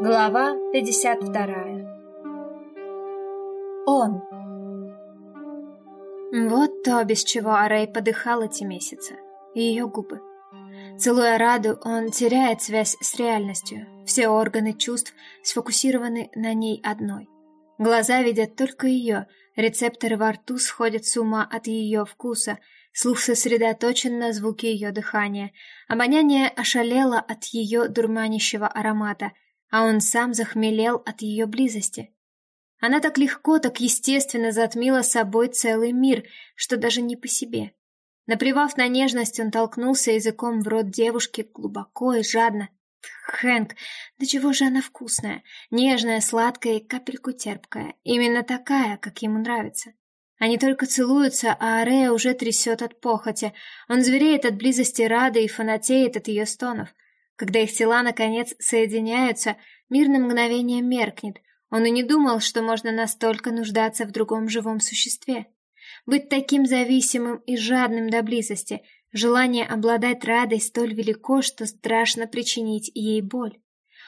Глава 52 Он Вот то, без чего Арей подыхал эти месяцы. Ее губы. Целуя Раду, он теряет связь с реальностью. Все органы чувств сфокусированы на ней одной. Глаза видят только ее, рецепторы во рту сходят с ума от ее вкуса, слух сосредоточен на звуке ее дыхания, обоняние ошалело от ее дурманящего аромата — а он сам захмелел от ее близости. Она так легко, так естественно затмила собой целый мир, что даже не по себе. Наплевав на нежность, он толкнулся языком в рот девушки глубоко и жадно. Хэнк, да чего же она вкусная, нежная, сладкая и капельку терпкая, именно такая, как ему нравится. Они только целуются, а Арея уже трясет от похоти. Он звереет от близости Рады и фанатеет от ее стонов. Когда их тела наконец соединяются, мир на мгновение меркнет. Он и не думал, что можно настолько нуждаться в другом живом существе. Быть таким зависимым и жадным до близости, желание обладать Радой столь велико, что страшно причинить ей боль.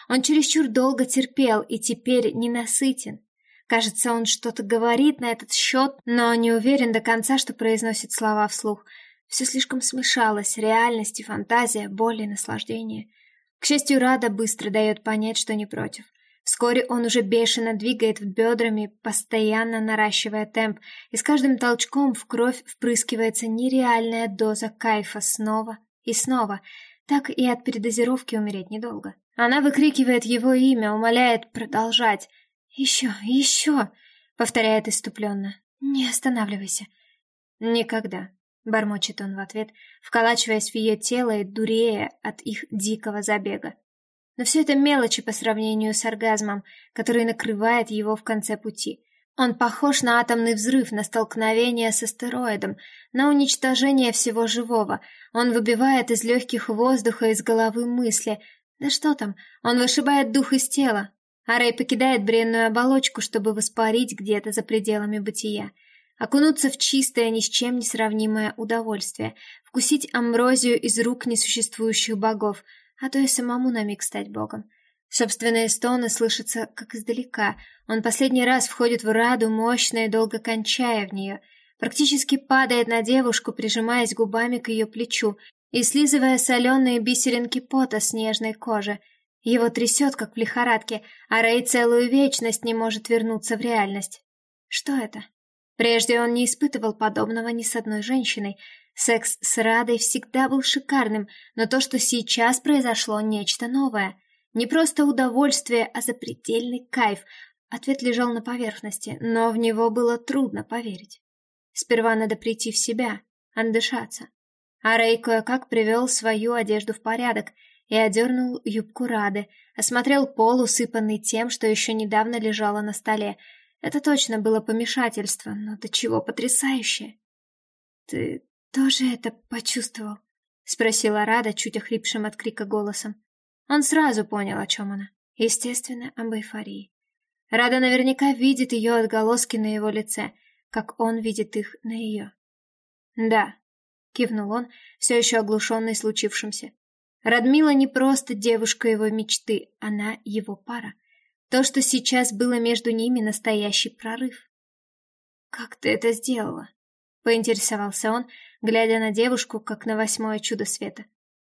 Он чересчур долго терпел и теперь ненасытен. Кажется, он что-то говорит на этот счет, но не уверен до конца, что произносит слова вслух. Все слишком смешалось, реальность и фантазия, боль и наслаждение. К счастью, Рада быстро дает понять, что не против. Вскоре он уже бешено двигает бедрами, постоянно наращивая темп, и с каждым толчком в кровь впрыскивается нереальная доза кайфа снова и снова. Так и от передозировки умереть недолго. Она выкрикивает его имя, умоляет продолжать. «Еще, еще!» — повторяет иступленно. «Не останавливайся». «Никогда», бормочет он в ответ, вколачиваясь в ее тело и дурея от их дикого забега. Но все это мелочи по сравнению с оргазмом, который накрывает его в конце пути. Он похож на атомный взрыв, на столкновение с астероидом, на уничтожение всего живого. Он выбивает из легких воздуха, из головы мысли. Да что там, он вышибает дух из тела. А Рэй покидает бренную оболочку, чтобы воспарить где-то за пределами бытия окунуться в чистое, ни с чем не сравнимое удовольствие, вкусить амброзию из рук несуществующих богов, а то и самому на миг стать богом. Собственные стоны слышатся как издалека. Он последний раз входит в раду, мощно и долго кончая в нее, практически падает на девушку, прижимаясь губами к ее плечу и слизывая соленые бисеринки пота с нежной кожи. Его трясет, как в лихорадке, а Рэй целую вечность не может вернуться в реальность. Что это? Прежде он не испытывал подобного ни с одной женщиной. Секс с Радой всегда был шикарным, но то, что сейчас произошло, нечто новое. Не просто удовольствие, а запредельный кайф. Ответ лежал на поверхности, но в него было трудно поверить. Сперва надо прийти в себя, отдышаться. А Рэй кое-как привел свою одежду в порядок и одернул юбку Рады, осмотрел пол, усыпанный тем, что еще недавно лежало на столе, это точно было помешательство, но до чего потрясающее. Ты тоже это почувствовал? спросила Рада чуть охрипшим от крика голосом. Он сразу понял, о чем она. Естественно, об эйфории. Рада наверняка видит ее отголоски на его лице, как он видит их на ее. Да, кивнул он, все еще оглушенный случившимся. Радмила не просто девушка его мечты, она его пара. То, что сейчас было между ними, настоящий прорыв. «Как ты это сделала?» — поинтересовался он, глядя на девушку, как на восьмое чудо света.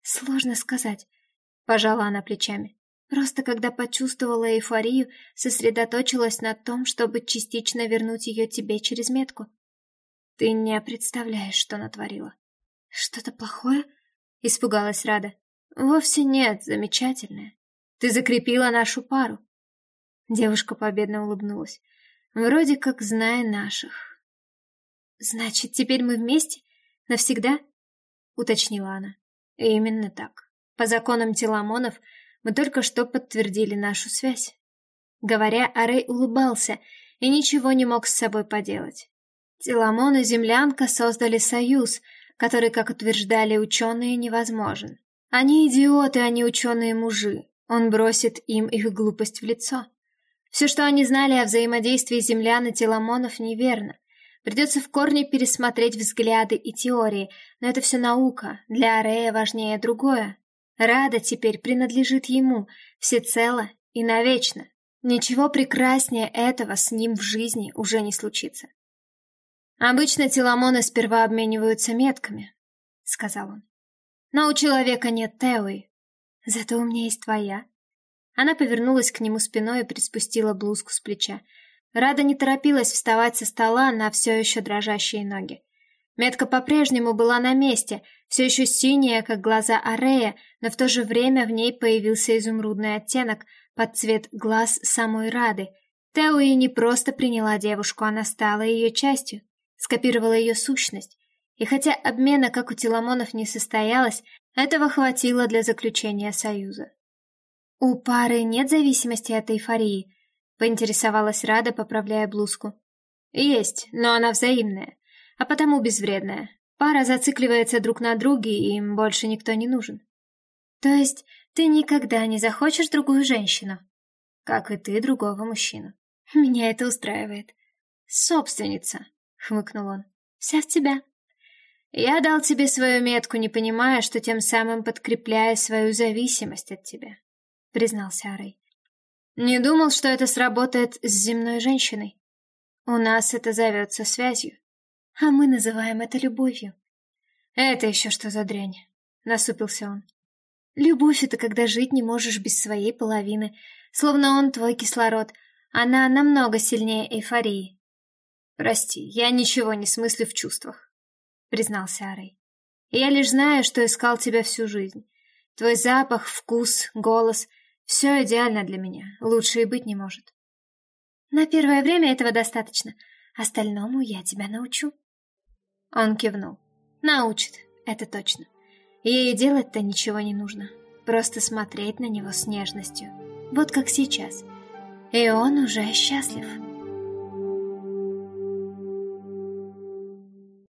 «Сложно сказать», — пожала она плечами. «Просто когда почувствовала эйфорию, сосредоточилась на том, чтобы частично вернуть ее тебе через метку. Ты не представляешь, что натворила». «Что-то плохое?» — испугалась Рада. «Вовсе нет, замечательное. Ты закрепила нашу пару. Девушка победно улыбнулась. Вроде как зная наших. Значит, теперь мы вместе? Навсегда? Уточнила она. именно так. По законам Теламонов мы только что подтвердили нашу связь. Говоря, Арей улыбался и ничего не мог с собой поделать. Теламон и землянка создали союз, который, как утверждали ученые, невозможен. Они идиоты, а не ученые-мужи. Он бросит им их глупость в лицо. Все, что они знали о взаимодействии землян и теламонов, неверно. Придется в корне пересмотреть взгляды и теории, но это все наука, для Арея важнее другое. Рада теперь принадлежит ему, всецело и навечно. Ничего прекраснее этого с ним в жизни уже не случится. Обычно теломоны сперва обмениваются метками, сказал он. Но у человека нет Теуи. Зато у меня есть твоя. Она повернулась к нему спиной и приспустила блузку с плеча. Рада не торопилась вставать со стола на все еще дрожащие ноги. Метка по-прежнему была на месте, все еще синяя, как глаза Арея, но в то же время в ней появился изумрудный оттенок под цвет глаз самой Рады. Теуи не просто приняла девушку, она стала ее частью, скопировала ее сущность. И хотя обмена, как у Теламонов, не состоялось, этого хватило для заключения союза. «У пары нет зависимости от эйфории», — поинтересовалась Рада, поправляя блузку. «Есть, но она взаимная а потому безвредная. Пара зацикливается друг на друге, и им больше никто не нужен. То есть ты никогда не захочешь другую женщину? Как и ты другого мужчину. Меня это устраивает. Собственница, хмыкнул он. Вся в тебя. Я дал тебе свою метку, не понимая, что тем самым подкрепляя свою зависимость от тебя, признался Арей. Не думал, что это сработает с земной женщиной. У нас это зовется связью а мы называем это любовью. Это еще что за дрянь? Насупился он. Любовь — это когда жить не можешь без своей половины, словно он твой кислород. Она намного сильнее эйфории. Прости, я ничего не смыслю в чувствах, признался Арей. Я лишь знаю, что искал тебя всю жизнь. Твой запах, вкус, голос — все идеально для меня. Лучше и быть не может. На первое время этого достаточно. Остальному я тебя научу. Он кивнул. Научит, это точно. Ей делать-то ничего не нужно. Просто смотреть на него с нежностью. Вот как сейчас. И он уже счастлив.